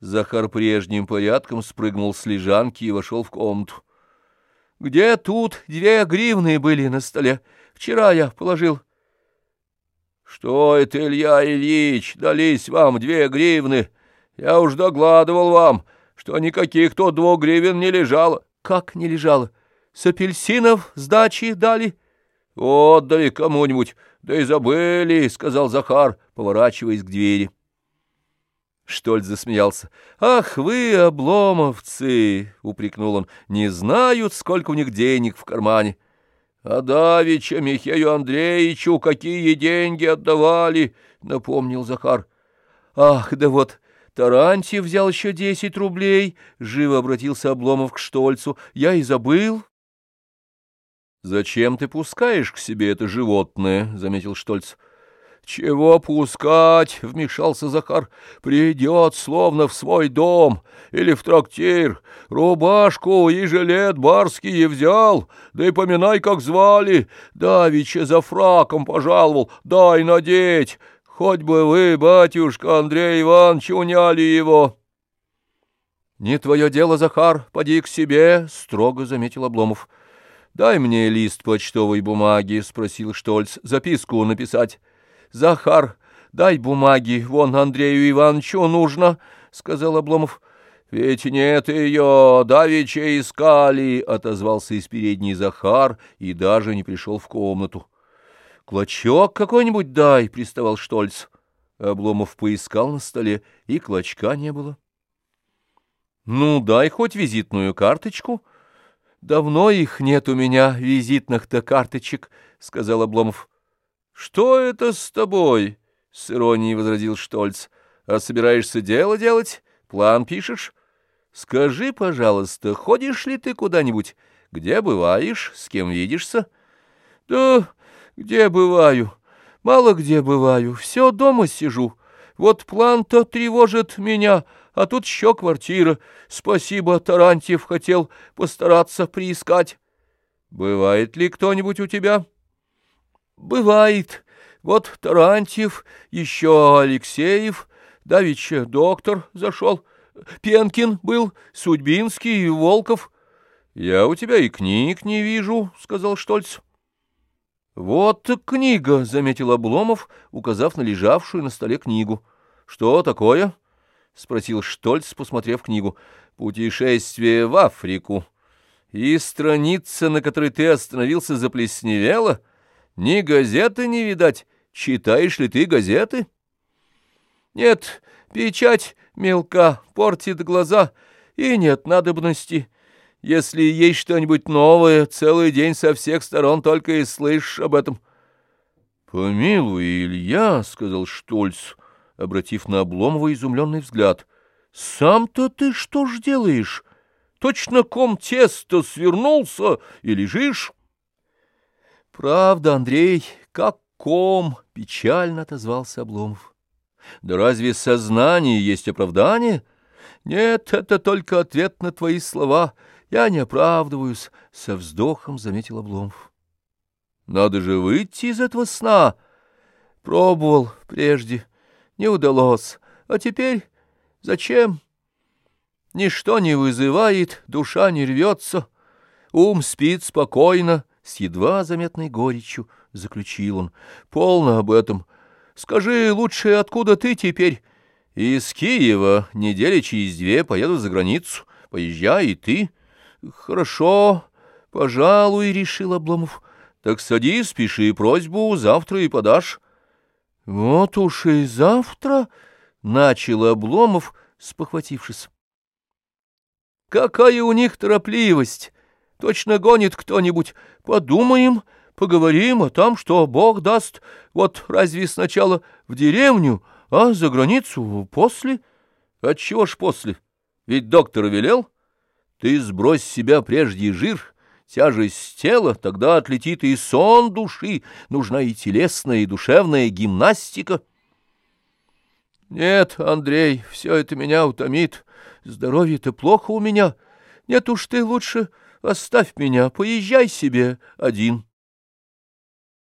Захар прежним порядком спрыгнул с лежанки и вошел в комнату. — Где тут две гривны были на столе? Вчера я положил. — Что это, Илья Ильич, дались вам две гривны? Я уж догладывал вам, что никаких тут двух гривен не лежало. — Как не лежало? С апельсинов сдачи дали? — Отдали кому-нибудь, да и забыли, — сказал Захар, поворачиваясь к двери. — Штольц засмеялся. «Ах вы, обломовцы!» — упрекнул он. «Не знают, сколько у них денег в кармане». «А давеча Михею Андреевичу какие деньги отдавали!» — напомнил Захар. «Ах, да вот, Тарантьев взял еще десять рублей!» — живо обратился Обломов к Штольцу. «Я и забыл». «Зачем ты пускаешь к себе это животное?» — заметил Штольц. «Чего пускать?» — вмешался Захар. «Придет, словно в свой дом или в трактир. Рубашку и жилет барские взял, да и поминай, как звали. Давича за фраком пожаловал, дай надеть. Хоть бы вы, батюшка Андрей Иванович, уняли его». «Не твое дело, Захар, поди к себе», — строго заметил Обломов. «Дай мне лист почтовой бумаги», — спросил Штольц, — «записку написать». Захар, дай бумаги, вон Андрею Ивановичу нужно, — сказал Обломов. — Ведь нет ее, давеча искали, — отозвался из передней Захар и даже не пришел в комнату. — Клочок какой-нибудь дай, — приставал Штольц. Обломов поискал на столе, и клочка не было. — Ну, дай хоть визитную карточку. — Давно их нет у меня, визитных-то карточек, — сказал Обломов. «Что это с тобой?» — с иронией возразил Штольц. «А собираешься дело делать? План пишешь? Скажи, пожалуйста, ходишь ли ты куда-нибудь? Где бываешь? С кем видишься?» «Да где бываю? Мало где бываю. Все дома сижу. Вот план-то тревожит меня, а тут еще квартира. Спасибо, Тарантьев хотел постараться приискать. Бывает ли кто-нибудь у тебя?» Бывает. Вот Тарантьев, еще Алексеев, давеча доктор зашел, Пенкин был, Судьбинский, Волков. Я у тебя и книг не вижу, — сказал Штольц. Вот книга, — заметил Обломов, указав на лежавшую на столе книгу. Что такое? — спросил Штольц, посмотрев книгу. Путешествие в Африку. И страница, на которой ты остановился, заплесневела? — ни газеты не видать. Читаешь ли ты газеты? Нет, печать мелка, портит глаза, и нет надобности. Если есть что-нибудь новое, целый день со всех сторон только и слышишь об этом. — Помилуй, Илья, — сказал Штольц, обратив на Обломова изумленный взгляд, — сам-то ты что ж делаешь? Точно ком теста свернулся и лежишь? Правда, Андрей, как ком, печально отозвался Обломов. Да разве сознание есть оправдание? Нет, это только ответ на твои слова. Я не оправдываюсь, со вздохом заметил Обломов. Надо же выйти из этого сна. Пробовал прежде, не удалось. А теперь зачем? Ничто не вызывает, душа не рвется, ум спит спокойно, с едва заметной горечью заключил он. — Полно об этом. Скажи лучше, откуда ты теперь? — Из Киева. Недели через две поеду за границу. Поезжай и ты. — Хорошо, пожалуй, — решил Обломов. — Так садись, пиши просьбу, завтра и подашь. — Вот уж и завтра, — начал Обломов, спохватившись. — Какая у них торопливость! Точно гонит кто-нибудь. Подумаем, поговорим о том, что Бог даст. Вот разве сначала в деревню, а за границу после? Отчего ж после? Ведь доктор велел. Ты сбрось себя прежде жир, тяжесть тела, тогда отлетит и сон души. Нужна и телесная, и душевная гимнастика. Нет, Андрей, все это меня утомит. Здоровье-то плохо у меня. Нет уж ты лучше... Оставь меня, поезжай себе один.